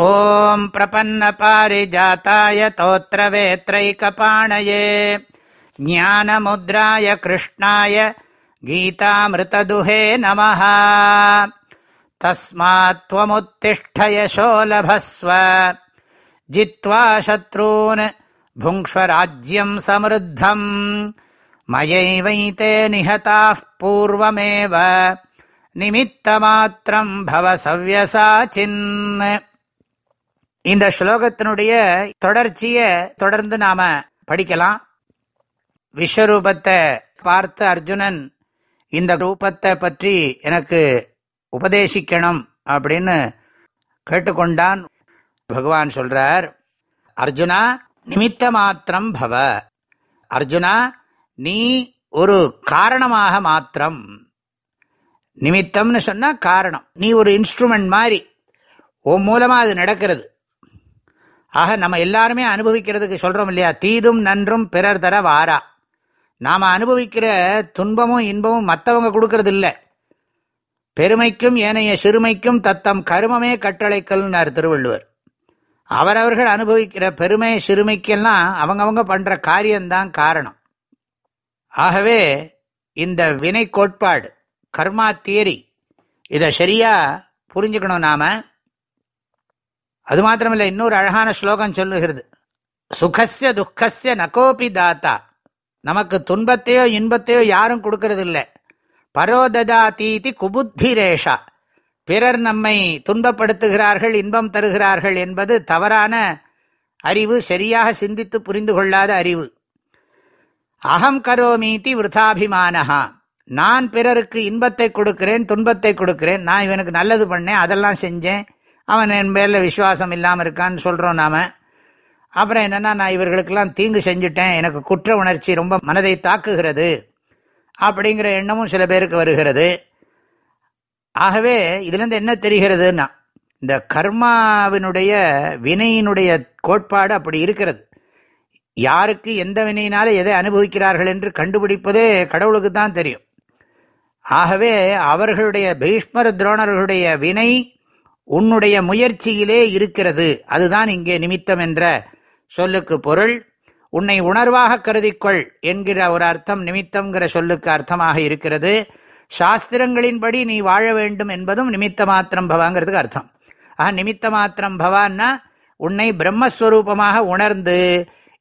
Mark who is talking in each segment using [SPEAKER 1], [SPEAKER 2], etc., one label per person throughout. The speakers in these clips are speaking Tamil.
[SPEAKER 1] ॐ प्रपन्नपारिजाताय तोत्रवेत्रैकपाणये ज्ञानमुद्राय कृष्णाय गीतामृतदुहे नमः तस्मात्त्वमुत्तिष्ठ यशो लभस्व जित्वा शत्रून् भुङ्क्ष्वराज्यम् समृद्धम् मयैवैते निहताः पूर्वमेव निमित्तमात्रम् भव सव्यसाचिन् இந்த ஸ்லோகத்தினுடைய தொடர்ச்சிய தொடர்ந்து நாம படிக்கலாம். விஸ்வரூபத்தை பார்த்து அர்ஜுனன் இந்த ரூபத்தை பற்றி எனக்கு உபதேசிக்கணும் அப்படின்னு கேட்டுக்கொண்டான். பகவான் சொல்றார் அர்ஜுனா நிமித்த மாத்திரம் பவ. அர்ஜுனா நீ ஒரு காரணமாக மாத்திரம். நிமித்தம்னு சொன்னா காரணம். நீ ஒரு இன்ஸ்ட்ருமெண்ட் மாதிரி. உன் மூலமா அது நடக்கிறது. ஆக நம்ம எல்லாருமே அனுபவிக்கிறதுக்கு சொல்கிறோம் இல்லையா? தீதும் நன்றும் பிறர் தர வாரா. நாம் அனுபவிக்கிற துன்பமும் இன்பமும் மற்றவங்க கொடுக்கறது இல்லை பெருமைக்கும் ஏனைய சிறுமைக்கும் தத்தம் கருமமே கட்டளைக்கல்னார் திருவள்ளுவர். அவரவர்கள் அனுபவிக்கிற பெருமை சிறுமைக்கெல்லாம் அவங்கவங்க பண்ணுற காரியம்தான் காரணம். ஆகவே இந்த வினை கோட்பாடு கர்மா தியரி இதை சரியாக புரிஞ்சுக்கணும் நாம். அது மாத்திரமில்லை இன்னொரு அழகான ஸ்லோகம் சொல்லுகிறது. சுகசிய துக்கசிய நகோபி தாத்தா. நமக்கு துன்பத்தையோ இன்பத்தையோ யாரும் கொடுக்கறது இல்லை பரோததா தீதி குபுத்திரேஷா. பிறர் நம்மை துன்பப்படுத்துகிறார்கள் இன்பம் தருகிறார்கள் என்பது தவறான அறிவு சரியாக சிந்தித்து புரிந்து கொள்ளாத அறிவு. அகம் கரோமீதி விருதாபிமானஹா. நான் பிறருக்கு இன்பத்தை கொடுக்கிறேன் துன்பத்தை கொடுக்கிறேன் நான் இவனுக்கு நல்லது பண்ணேன் அதெல்லாம் செஞ்சேன். அவன் என் பேரில் விசுவாசம் இல்லாமல் இருக்கான்னு சொல்கிறோம் நாம். அப்புறம் என்னென்னா நான் இவர்களுக்கெல்லாம் தீங்கு செஞ்சுட்டேன். எனக்கு குற்ற உணர்ச்சி ரொம்ப மனதை தாக்குகிறது அப்படிங்கிற எண்ணமும் சில பேருக்கு வருகிறது. ஆகவே இதுலேருந்து என்ன தெரிகிறதுன்னா இந்த கர்மாவினுடைய வினையினுடைய கோட்பாடு அப்படி இருக்கிறது. யாருக்கு எந்த வினையினால எதை அனுபவிக்கிறார்கள் என்று கண்டுபிடிப்பதே கடவுளுக்கு தான் தெரியும். ஆகவே அவர்களுடைய பீஷ்மர் துரோணர்களுடைய வினை உன்னுடைய முயற்சியிலே இருக்கிறது. அதுதான் இங்கே நிமித்தம் என்ற சொல்லுக்கு பொருள். உன்னை உணர்வாக கருதிக்கொள் என்கிற ஒரு அர்த்தம் நிமித்தம்ங்கிற சொல்லுக்கு அர்த்தமாக இருக்கிறது. சாஸ்திரங்களின்படி நீ வாழ வேண்டும் என்பதும் நிமித்த மாத்திரம் பவாங்கிறதுக்கு அர்த்தம். ஆக நிமித்த மாத்திரம் பவான்னா உன்னை பிரம்மஸ்வரூபமாக உணர்ந்து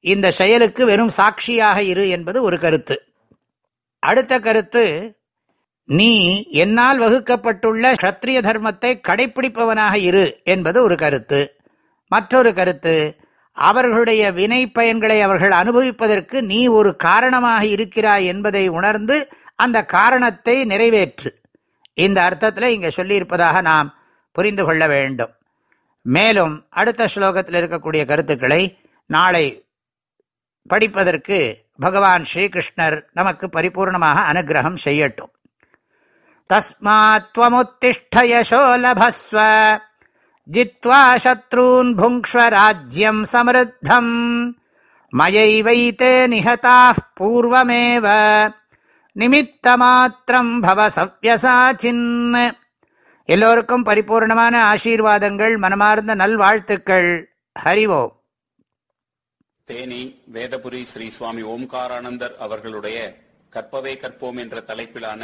[SPEAKER 1] இந்த செயலுக்கு வெறும் சாட்சியாக இரு என்பது ஒரு கருத்து. அடுத்த கருத்து நீ என்னால் வகுக்கப்பட்டுள்ள சத்திரிய தர்மத்தை கடைபிடிப்பவனாக இரு என்பது ஒரு கருத்து. மற்றொரு கருத்து அவர்களுடைய வினை பயன்களை அவர்கள் அனுபவிப்பதற்கு நீ ஒரு காரணமாக இருக்கிறாய் என்பதை உணர்ந்து அந்த காரணத்தை நிறைவேற்று. இந்த அர்த்தத்தில் இங்கே சொல்லியிருப்பதாக நாம் புரிந்து கொள்ள வேண்டும். மேலும் அடுத்த ஸ்லோகத்தில் இருக்கக்கூடிய கருத்துக்களை நாளை படிப்பதற்கு பகவான் ஸ்ரீகிருஷ்ணர் நமக்கு பரிபூர்ணமாக அனுகிரகம் செய்யட்டும். தஸ்மாத்வமுத்திஷ்ட யசோ லபஸ்வ ஜித்வா சத்ரூன் புங்க்ஷ்வ ராஜ்யம் சமிருத்தம் மயைவைத்தே நிஹதாः பூர்வமேவ நிமித்தமாத்திரம் பவ சவ்யசாச்சின் எல்லோருக்கும் பரிபூர்ணமான ஆசீர்வாதங்கள் மனமார்ந்த நல்வாழ்த்துக்கள். ஹரிவோம்
[SPEAKER 2] தேனி வேதபுரி ஸ்ரீ சுவாமி ஓம்காரானந்தர் அவர்களுடைய கற்பவே கற்போம் என்ற தலைப்பிலான